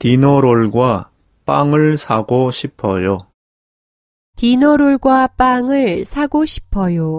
디너롤과 빵을 사고 싶어요. 디너롤과 빵을 사고 싶어요.